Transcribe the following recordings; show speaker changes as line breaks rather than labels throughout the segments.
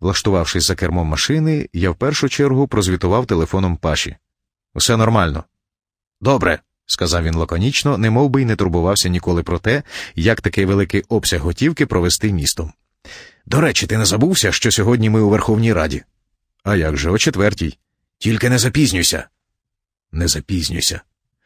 Влаштувавшись за кермом машини, я в першу чергу прозвітував телефоном Паші. Усе нормально. Добре, сказав він лаконічно, не би й не турбувався ніколи про те, як такий великий обсяг готівки провести містом. До речі, ти не забувся, що сьогодні ми у Верховній Раді? А як же, о четвертій. Тільки не запізнюйся. Не запізнюйся.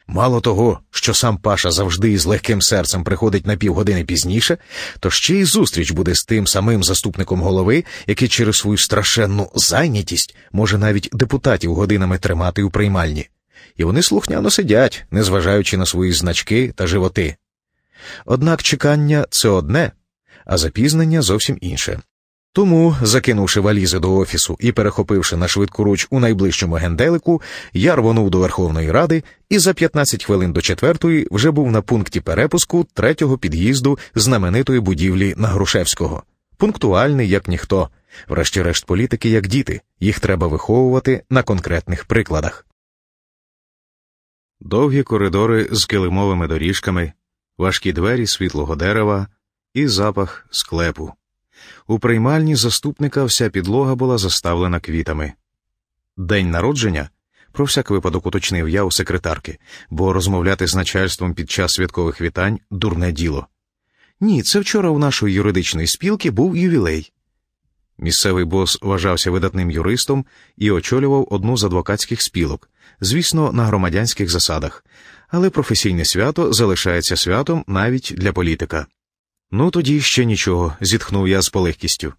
Мало того, що сам Паша завжди із легким серцем приходить на півгодини пізніше, то ще й зустріч буде з тим самим заступником голови, який через свою страшенну зайнятість може навіть депутатів годинами тримати у приймальні. І вони слухняно сидять, незважаючи на свої значки та животи. Однак чекання це одне, а запізнення зовсім інше. Тому, закинувши валізи до офісу і перехопивши на швидку руч у найближчому генделику, я рвонув до Верховної Ради і за 15 хвилин до четвертої вже був на пункті перепуску третього під'їзду знаменитої будівлі на Грушевського. Пунктуальний, як ніхто. Врешті-решт, політики, як діти, їх треба виховувати на конкретних прикладах. Довгі коридори з килимовими доріжками, важкі двері світлого дерева і запах склепу. У приймальні заступника вся підлога була заставлена квітами. День народження, про всяк випадок уточнив я у секретарки, бо розмовляти з начальством під час святкових вітань дурне діло. Ні, це вчора у нашої юридичної спілки був ювілей. Місцевий бос вважався видатним юристом і очолював одну з адвокатських спілок, звісно, на громадянських засадах, але професійне свято залишається святом навіть для політика. Ну тоді ще нічого, зітхнув я з полегкістю.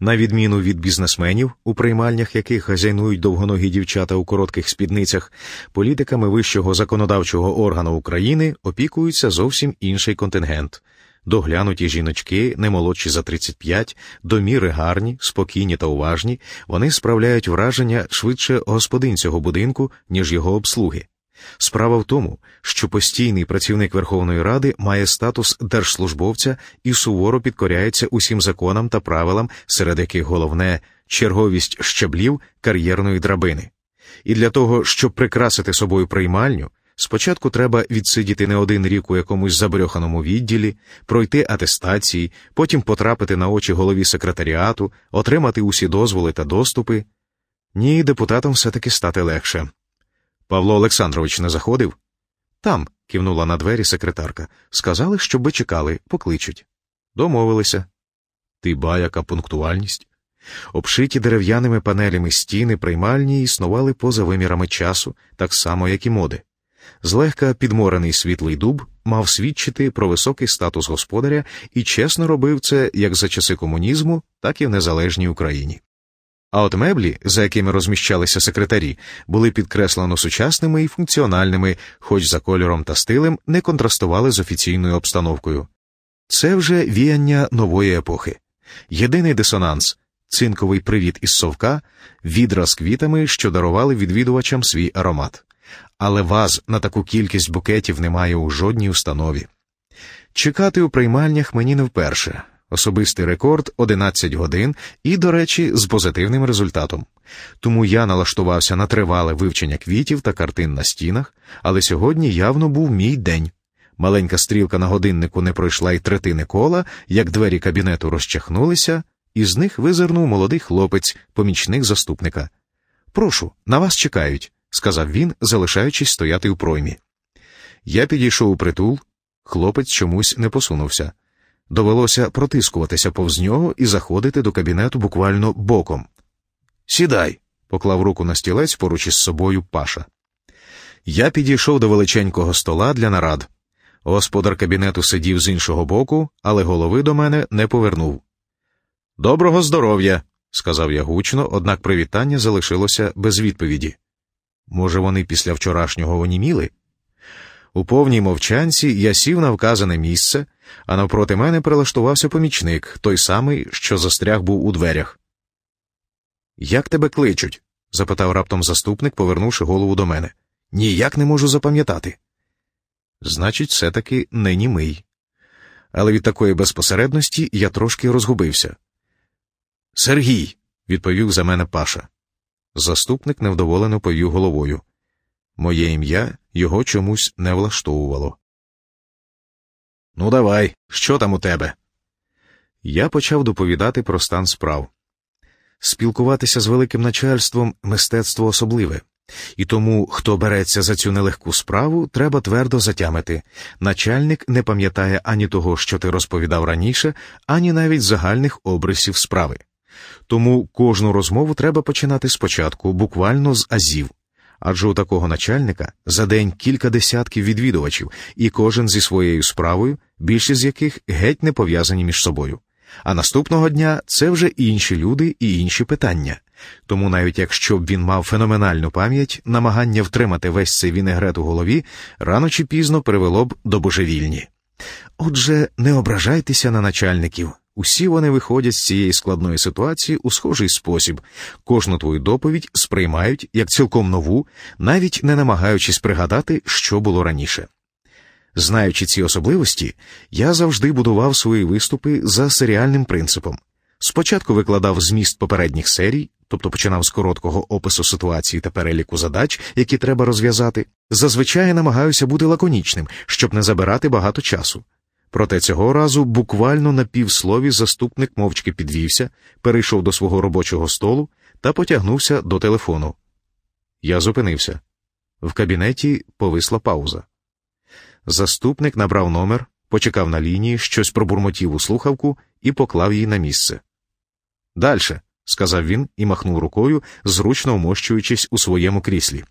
На відміну від бізнесменів, у приймальнях яких хазяйнують довгоногі дівчата у коротких спідницях, політиками вищого законодавчого органу України опікується зовсім інший контингент. Доглянуті жіночки, не молодші за 35, до міри гарні, спокійні та уважні, вони справляють враження швидше господин цього будинку, ніж його обслуги. Справа в тому, що постійний працівник Верховної Ради має статус держслужбовця і суворо підкоряється усім законам та правилам, серед яких головне черговість щаблів кар'єрної драбини. І для того, щоб прикрасити собою приймальню, спочатку треба відсидіти не один рік у якомусь забрьоханому відділі, пройти атестації, потім потрапити на очі голові секретаріату, отримати усі дозволи та доступи. Ні, депутатам все таки стати легше. Павло Олександрович не заходив? Там, кивнула на двері секретарка. Сказали, щоби чекали, покличуть. Домовилися. Ти ба, яка пунктуальність. Обшиті дерев'яними панелями стіни приймальні існували поза вимірами часу, так само, як і моди. Злегка підморений світлий дуб мав свідчити про високий статус господаря і чесно робив це як за часи комунізму, так і в незалежній Україні. А от меблі, за якими розміщалися секретарі, були підкреслено сучасними і функціональними, хоч за кольором та стилем не контрастували з офіційною обстановкою. Це вже віяння нової епохи. Єдиний дисонанс цинковий привіт із совка, відра з квітами, що дарували відвідувачам свій аромат. Але ваз на таку кількість букетів немає у жодній установі. Чекати у приймальнях мені не вперше. Особистий рекорд 11 годин і, до речі, з позитивним результатом. Тому я налаштувався на тривале вивчення квітів та картин на стінах, але сьогодні явно був мій день. Маленька стрілка на годиннику не пройшла й третини кола, як двері кабінету розчахнулися, і з них визирнув молодий хлопець, помічник заступника. Прошу, на вас чекають, сказав він, залишаючись стояти у проймі. Я підійшов у притул, хлопець чомусь не посунувся. Довелося протискуватися повз нього і заходити до кабінету буквально боком. Сідай, поклав руку на стілець поруч із собою Паша. Я підійшов до величенького стола для нарад. Господар кабінету сидів з іншого боку, але голови до мене не повернув. Доброго здоров'я, сказав я гучно, однак привітання залишилося без відповіді. Може, вони після вчорашнього оніміли? У повній мовчанці я сів на вказане місце, а навпроти мене прилаштувався помічник, той самий, що застряг був у дверях. Як тебе кличуть? запитав раптом заступник, повернувши голову до мене. Ніяк не можу запам'ятати. Значить, все таки не німий. Але від такої безпосередності я трошки розгубився. Сергій, відповів за мене Паша. Заступник невдоволено повів головою. Моє ім'я його чомусь не влаштовувало. Ну, давай, що там у тебе? Я почав доповідати про стан справ. Спілкуватися з великим начальством мистецтво особливе, і тому, хто береться за цю нелегку справу, треба твердо затямити. Начальник не пам'ятає ані того, що ти розповідав раніше, ані навіть загальних обрисів справи. Тому кожну розмову треба починати спочатку, буквально з азів. Адже у такого начальника за день кілька десятків відвідувачів, і кожен зі своєю справою, більшість з яких геть не пов'язані між собою. А наступного дня це вже інші люди і інші питання. Тому навіть якщо б він мав феноменальну пам'ять, намагання втримати весь цей вінегрет у голові рано чи пізно привело б до божевільні. Отже, не ображайтеся на начальників. Усі вони виходять з цієї складної ситуації у схожий спосіб, кожну твою доповідь сприймають як цілком нову, навіть не намагаючись пригадати, що було раніше. Знаючи ці особливості, я завжди будував свої виступи за серіальним принципом. Спочатку викладав зміст попередніх серій, тобто починав з короткого опису ситуації та переліку задач, які треба розв'язати. Зазвичай намагаюся бути лаконічним, щоб не забирати багато часу. Проте цього разу буквально на півслові заступник мовчки підвівся, перейшов до свого робочого столу та потягнувся до телефону. Я зупинився. В кабінеті повисла пауза. Заступник набрав номер, почекав на лінії, щось пробурмотів у слухавку і поклав її на місце. Дальше, сказав він і махнув рукою, зручно вмощуючись у своєму кріслі.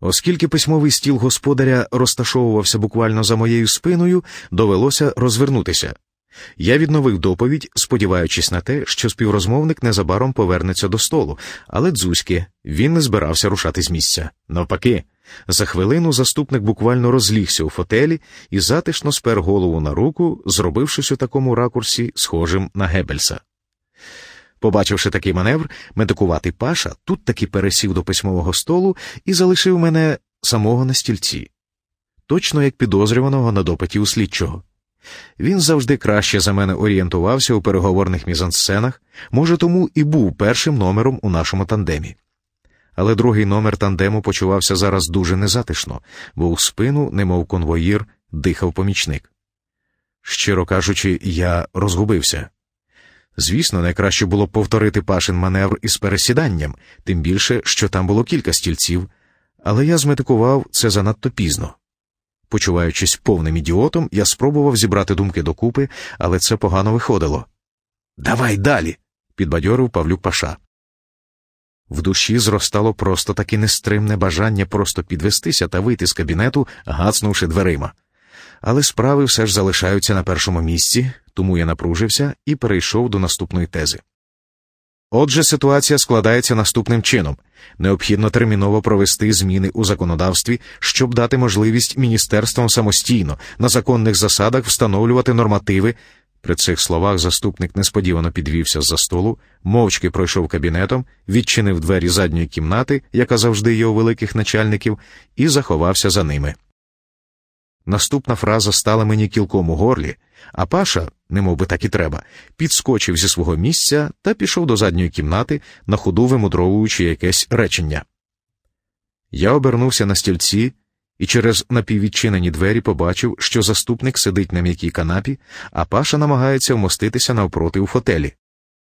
Оскільки письмовий стіл господаря розташовувався буквально за моєю спиною, довелося розвернутися. Я відновив доповідь, сподіваючись на те, що співрозмовник незабаром повернеться до столу, але дзузьки він не збирався рушати з місця. Навпаки, за хвилину заступник буквально розлігся у фотелі і затишно спер голову на руку, зробившись у такому ракурсі, схожим на Геббельса. Побачивши такий маневр, медикуватий паша тут таки пересів до письмового столу і залишив мене самого на стільці, точно як підозрюваного на допиті у слідчого. Він завжди краще за мене орієнтувався у переговорних мізансценах, може, тому і був першим номером у нашому тандемі. Але другий номер тандему почувався зараз дуже незатишно, бо у спину, немов конвоїр, дихав помічник. Щиро кажучи, я розгубився. Звісно, найкраще було повторити пашин маневр із пересіданням, тим більше, що там було кілька стільців, але я зметикував це занадто пізно. Почуваючись повним ідіотом, я спробував зібрати думки докупи, але це погано виходило. Давай далі, підбадьорив Павлюк Паша. В душі зростало просто таки нестримне бажання просто підвестися та вийти з кабінету, гацнувши дверима. Але справи все ж залишаються на першому місці, тому я напружився і перейшов до наступної тези. Отже, ситуація складається наступним чином необхідно терміново провести зміни у законодавстві, щоб дати можливість міністерствам самостійно на законних засадах встановлювати нормативи. При цих словах заступник несподівано підвівся з за столу, мовчки пройшов кабінетом, відчинив двері задньої кімнати, яка завжди є у великих начальників, і заховався за ними. Наступна фраза стала мені кілком у горлі, а Паша, немов би так і треба, підскочив зі свого місця та пішов до задньої кімнати, на ходу вимудровуючи якесь речення. Я обернувся на стільці і через напіввідчинені двері побачив, що заступник сидить на м'якій канапі, а Паша намагається вмоститися навпроти у фотелі.